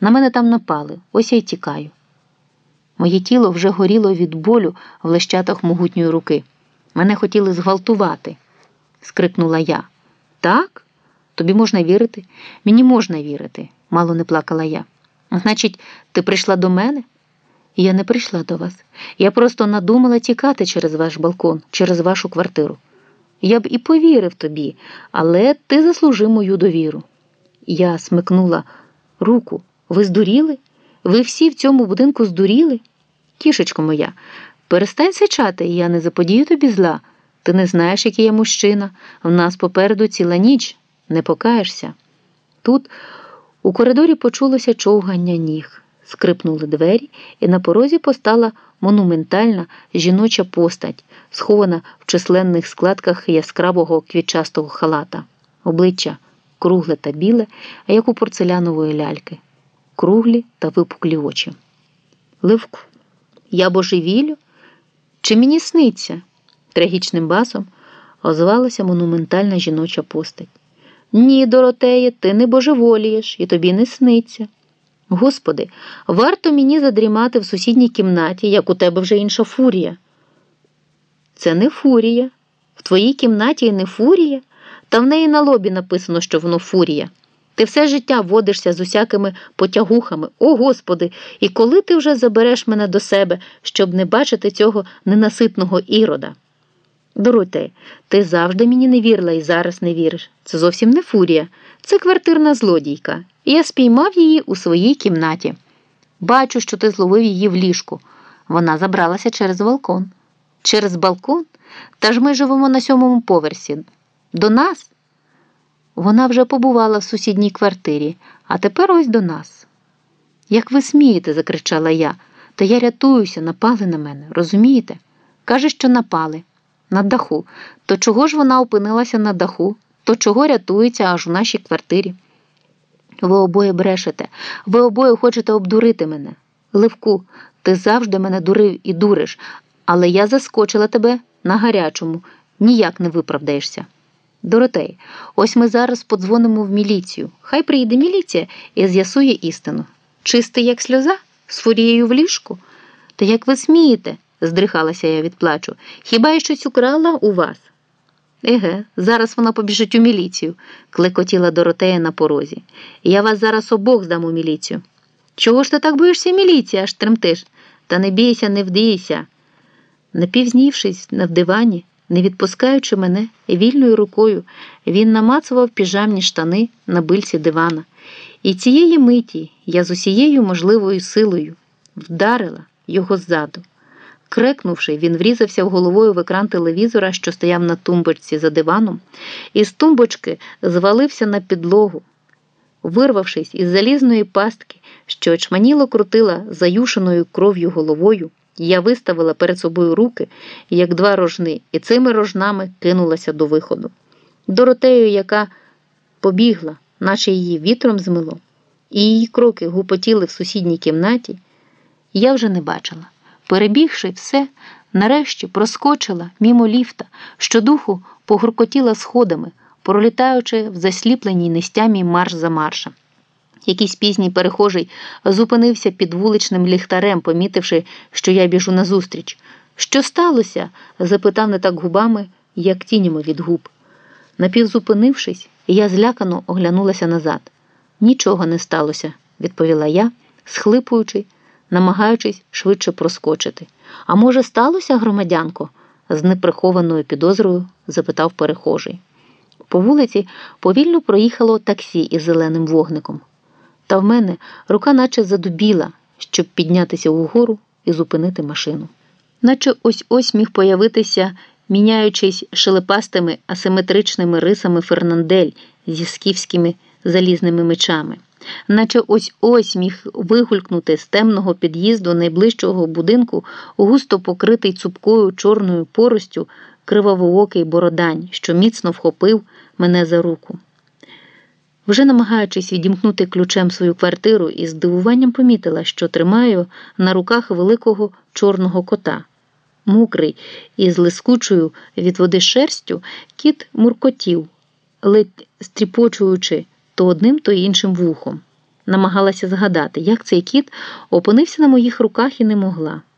На мене там напали, ось я й тікаю. Моє тіло вже горіло від болю в лещатах могутньої руки. Мене хотіли зґвалтувати, скрикнула я. Так? Тобі можна вірити? Мені можна вірити, мало не плакала я. Значить, ти прийшла до мене? Я не прийшла до вас. Я просто надумала тікати через ваш балкон, через вашу квартиру. Я б і повірив тобі, але ти заслужив мою довіру. Я смикнула руку. Ви здуріли? Ви всі в цьому будинку здуріли? Кішечко моя, перестань сичати, я не заподію тобі зла. Ти не знаєш, який я мужчина. В нас попереду ціла ніч, не покаєшся. Тут у коридорі почулося човгання ніг, скрипнули двері, і на порозі постала монументальна жіноча постать, схована в численних складках яскравого квітчастого халата, обличчя кругле та біле, як у порцелянової ляльки, круглі та випуклі очі. Ливку, я божевілю? Чи мені сниться? трагічним басом озвалася монументальна жіноча постать. Ні, Доротеє, ти не божеволієш і тобі не сниться. Господи, варто мені задрімати в сусідній кімнаті, як у тебе вже інша фурія. Це не фурія. В твоїй кімнаті не фурія, та в неї на лобі написано, що воно фурія. Ти все життя водишся з усякими потягухами. О Господи, і коли ти вже забереш мене до себе, щоб не бачити цього ненаситного ірода? Дороте, ти завжди мені не вірила і зараз не віриш. Це зовсім не фурія, це квартирна злодійка. Я спіймав її у своїй кімнаті. Бачу, що ти зловив її в ліжку. Вона забралася через балкон. Через балкон? Та ж ми живемо на сьомому поверсі. До нас? Вона вже побувала в сусідній квартирі, а тепер ось до нас. Як ви смієте, закричала я, та я рятуюся, напали на мене, розумієте? Каже, що напали. На даху. То чого ж вона опинилася на даху? То чого рятується аж у нашій квартирі? Ви обоє брешете, ви обоє хочете обдурити мене. Левку, ти завжди мене дурив і дуриш, але я заскочила тебе на гарячому, ніяк не виправдаєшся. Доротей, ось ми зараз подзвонимо в міліцію. Хай приїде міліція і з'ясує істину. Чистий, як сльоза, з фурією в ліжку. Та як ви смієте? здрихалася я від плачу. Хіба я щось украла у вас? Еге, зараз вона побіжить у міліцію, клекотіла Доротея на порозі. Я вас зараз обох здам у міліцію. Чого ж ти так боїшся міліції, аж тремтиш? Та не бійся, не вдійся. Напівзнівшись на дивані, не відпускаючи мене вільною рукою, він намацував піжамні штани на бильці дивана. І цієї миті я з усією можливою силою вдарила його ззаду. Крикнувши, він врізався головою в екран телевізора, що стояв на тумбочці за диваном, і з тумбочки звалився на підлогу. Вирвавшись із залізної пастки, що очманіло крутила заюшеною кров'ю головою, я виставила перед собою руки, як два рожни, і цими рожнами кинулася до виходу. Доротею, яка побігла, наче її вітром змило, і її кроки гупотіли в сусідній кімнаті, я вже не бачила. Перебігши все, нарешті проскочила мімо ліфта, щодуху погуркотіла сходами, пролітаючи в засліпленій нестямі марш за маршем. Якийсь пізній перехожий зупинився під вуличним ліхтарем, помітивши, що я біжу назустріч. Що сталося? запитав не так губами, як тінями від губ. Напівзупинившись, я злякано оглянулася назад. Нічого не сталося, відповіла я, схлипуючи намагаючись швидше проскочити. А може, сталося, громадянко? з неприхованою підозрою запитав перехожий. По вулиці повільно проїхало таксі із зеленим вогником. Та в мене рука наче задубіла, щоб піднятися угору і зупинити машину. Наче ось ось міг появитися, міняючись шелепастими асиметричними рисами Фернандель зі скіфськими залізними мечами наче ось ось міг вигулькнути з темного під'їзду найближчого будинку, густо покритий цупкою чорною поростю кривавоокий бородань, що міцно вхопив мене за руку. Вже намагаючись відімкнути ключем свою квартиру, із здивуванням помітила, що тримаю на руках великого чорного кота. Мукрий і з лискучою від води шерстю кіт муркотів, ледь стріпочуючи то одним, то іншим вухом. намагалася згадати, як цей кіт опинився на моїх руках і не могла.